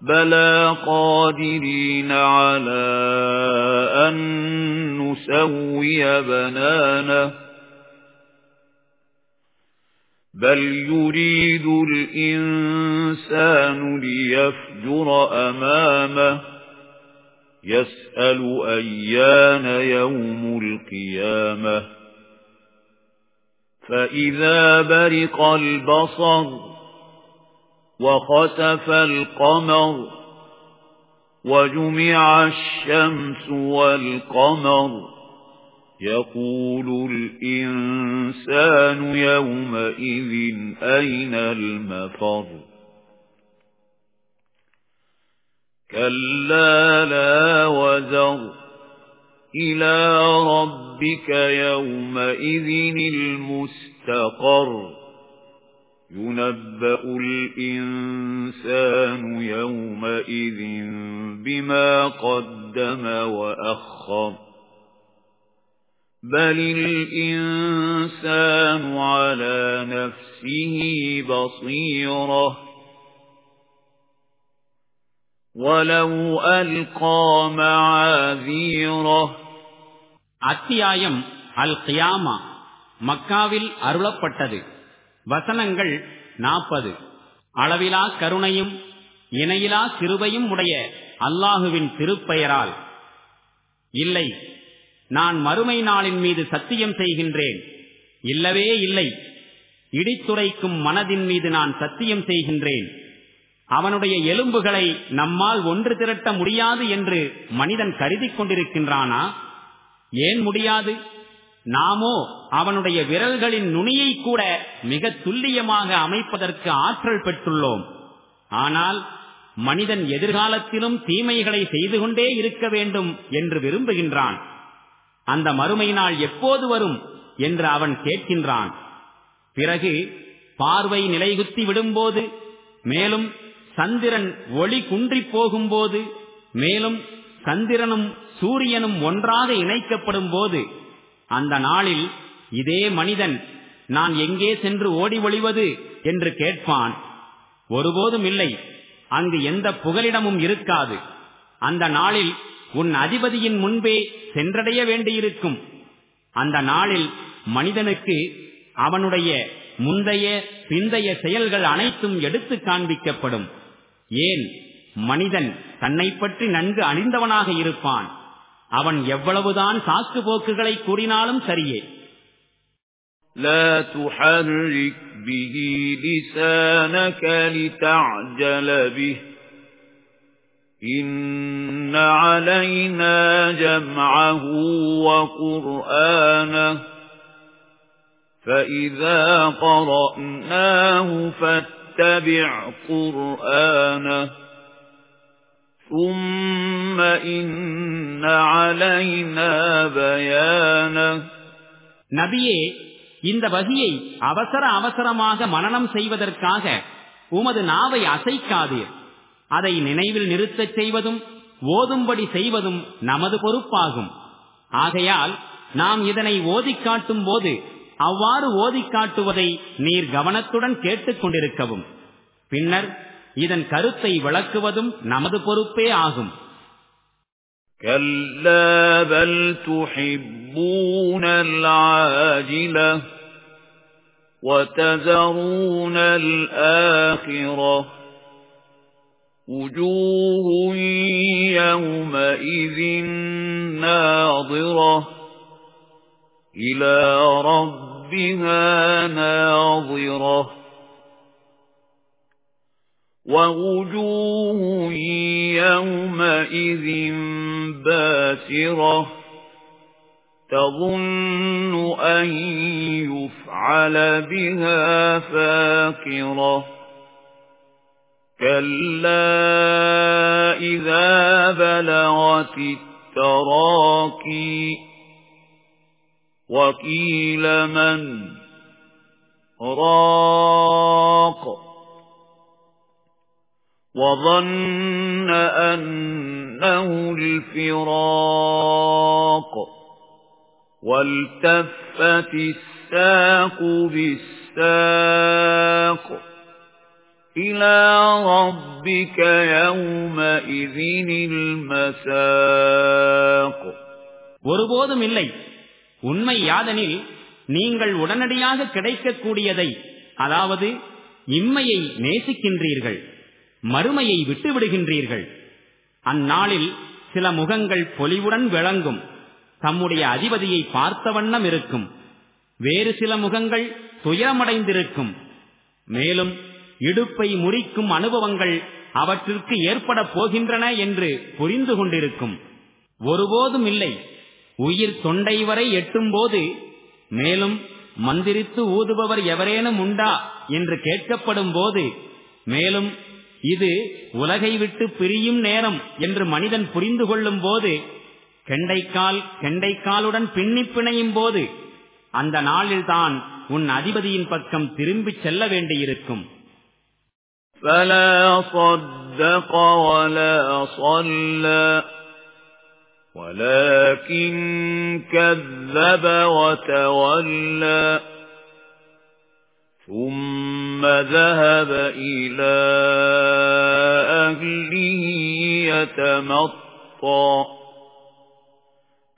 بلى قادرين على أن نسوي بنانه بل يريد الإنسان ليفجر أمامه يسأل أيان يوم القيامة فإذا برق البصر وخسف القمر وجمع الشمس والقمر يقول الإنسان يومئذ أين المفر كلا لا وزر إلى ربك يومئذ المستقر ينبأ الإنسان يومئذ بما قدم وأخر بل الإنسان على نفسه بصيرة ولو ألقى معاذيره அத்தியாயம் அல் கியாமா மக்காவில் அருளப்பட்டது வசனங்கள் நாற்பது அளவிலா கருணையும் இணையிலா சிறுவையும் உடைய அல்லாஹுவின் திருப்பெயரால். இல்லை நான் மறுமை நாளின் மீது சத்தியம் செய்கின்றேன். இல்லவே இல்லை இடித்துரைக்கும் மனதின் மீது நான் சத்தியம் செய்கின்றேன். அவனுடைய எலும்புகளை நம்மால் ஒன்று திரட்ட முடியாது என்று மனிதன் கருதி கொண்டிருக்கின்றானா? ஏன் முடியாது? நாமோ அவனுடைய விரல்களின் நுனியை கூட மிக துல்லியமாக அமைப்பதற்கு ஆற்றல் பெற்றுள்ளோம். ஆனால் மனிதன் எதிர்காலத்திலும் தீமைகளை செய்து கொண்டே இருக்க வேண்டும் என்று விரும்புகின்றான். அந்த மறுமை நாள் எப்போது வரும் என்று அவன் கேட்கின்றான். பிறகு பார்வை நிலைகுத்தி விடும்போது மேலும் சந்திரன் ஒளி குன்றி போகும்போது மேலும் சந்திரனும் சூரியனும் ஒன்றாக இணைக்கப்படும் போது அந்த நாளில் இதே மனிதன் நான் எங்கே சென்று ஓடி ஒளிவது? என்று கேட்பான். ஒருபோதும் இல்லை. அங்கு எந்த புகலிடமும் இருக்காது. அந்த நாளில் உன் அதிபதியின் முன்பே சென்றடைய வேண்டியிருக்கும். அந்த நாளில் மனிதனுக்கு அவனுடைய முந்தைய பிந்தைய செயல்கள் அனைத்தும் எடுத்து காண்பிக்கப்படும். ஏன்? மனிதன் தன்னை பற்றி நன்கு அறிந்தவனாக இருப்பான். அவன் எவ்வளவுதான் சாக்கு போக்குகளை கூறினாலும் சரியே لا تحرك به لسانك لتعجل به إن علينا جمعه وقرآنه فإذا قرأناه فاتبع قرآنه ثُمَّ إِنَّ عَلَيْنَا بَيَانَهُ நபியே இந்த வகியை அவசர அவசரமாக மனனம் செய்வதற்காக உமது நாவை அசைக்காதீர் அதை நினைவில் நிறுத்தச் செய்வதும் ஓதும்படி செய்வதும் நமது பொறுப்பாகும் ஆகையால் நாம் இதனை ஓதி காட்டும் போது அவ்வாறு ஓதி காட்டுவதை நீர் கவனத்துடன் கேட்டுக் கொண்டிருக்கவும் பின்னர் இதன் கருத்தை விளக்குவதும் நமது பொறுப்பே ஆகும் كلا بل تحبون العاجلة وتذرون الآخرة وجوه يومئذ ناظرة إلى ربها ناظرة وَوُجُوهٌ يَوْمَئِذٍ بَاسِرَةٌ تَظُنُّ أَن يُفْعَلَ بِهَا فَاقِرَةٌ كَلَّا إِذَا بَلَغَتِ التَّرَاقِي وَقِيلَ مَنْ رَاقٍ وَظَنَّ أَنَّهُ الْفِرَاقُ وَالْتَفَّتِ السَّاقُ بِالسَّاقِ إِلَى رَبِّكَ يَوْمَئِذٍ الْمَسَاقُ ஒருபோதும் இல்லை உண்மை யாதனில் நீங்கள் உடனடியாக கிடைக்கக்கூடியதை அதாவது இம்மையை நேசிக்கின்றீர்கள் மறுமையை விட்டுவிடுகின்றீர்கள். அந்நாளில் சில முகங்கள் பொலிவுடன் விளங்கும். தம்முடைய அதிபதியை பார்த்த வண்ணம் இருக்கும். வேறு சில முகங்கள் துயரமடைந்திருக்கும். மேலும் இடுப்பை முறிக்கும் அனுபவங்கள் அவற்றிற்கு ஏற்பட போகின்றன என்று புரிந்து கொண்டிருக்கும். ஒருபோதும் இல்லை. உயிர் தொண்டை வரை எட்டும் போது மேலும் மந்திரித்து ஊதுபவர் எவரேனும் உண்டா என்று கேட்கப்படும் போது மேலும் இது உலகை விட்டு பிரியும் நேரம் என்று மனிதன் புரிந்து கொள்ளும் போது கெண்டைக்கால் கெண்டைக்காலுடன் பின்னி பிணையும் போது அந்த நாளில்தான் உன் அதிபதியின் பக்கம் திரும்பிச் செல்ல வேண்டியிருக்கும் فلا صدق ولا صلى ولكن كذب وتولى ثم ذهب إلى أهله يتمطى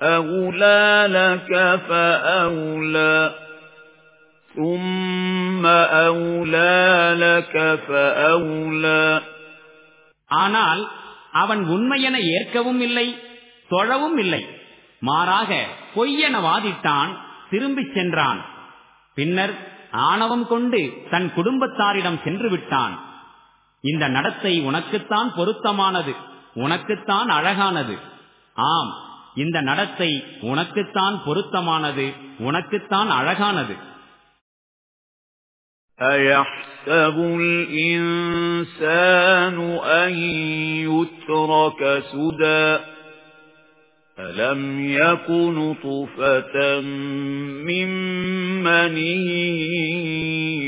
أولى لك فأولى ثم أولى لك فأولى ஆனால் அவன் உண்மையென ஏற்கவும் இல்லை தொழவும் இல்லை மாறாக பொய்யென வாதிட்டான் திரும்பிச் சென்றான் பின்னர் ஆணவம் கொண்டு தன் குடும்பத்தாரிடம் சென்று விட்டான் இந்த நடத்தை உனக்குத்தான் பொருத்தமானது உனக்குத்தான் அழகானது ஆம் இந்த நடத்தை உனக்குத்தான் பொருத்தமானது உனக்குத்தான் அழகானது أَيَحْسَبُ الْإِنسَانُ أَن يُتْرَكَ سُدًى أَلَمْ يَكُ نُطْفَةً مِّن مَّنِيٍّ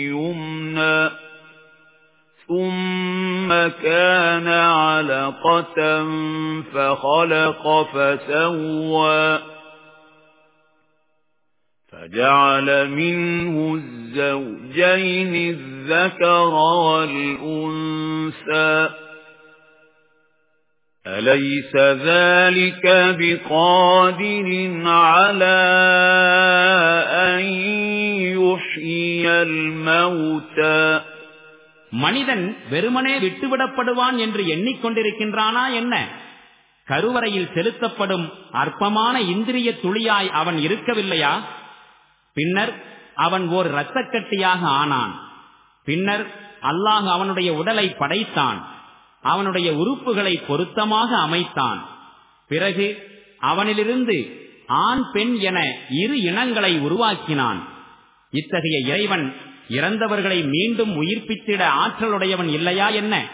يُمْنَىٰ ثُمَّ كَانَ عَلَقَةً فَخَلَقَ فَسَوَّىٰ فَجَعَلَ مِنْهُ الزَّوْجَيْنِ الذَّكَرَ وَالْأُنثَى أَلَيْسَ ذَلِكَ بِقَادِرٍ عَلَى أَن يُحْيِيَ الْمَوْتَى மனிதன் வெறுமனே விட்டுவிடப்படுவான் என்று எண்ணிக்கொண்டிருக்கின்றானா என்ன கருவறையில் செலுத்தப்படும் அற்பமான இந்திரிய துளியாய் அவன் இருக்கவில்லையா பின்னர் அவன் ஓர் இரத்தக்கட்டியாக ஆனான் பின்னர் அல்லாஹ் அவனுடைய உடலை படைத்தான் அவனுடைய உறுப்புகளை பொருத்தமாக அமைத்தான். பிறகு அவனிலிருந்து ஆண் பெண் என இரு இனங்களை உருவாக்கினான். இத்தகைய இறைவன் இறந்தவர்களை மீண்டும் உயிர்ப்பித்திட ஆற்றலுடையவன் இல்லையா என்ன?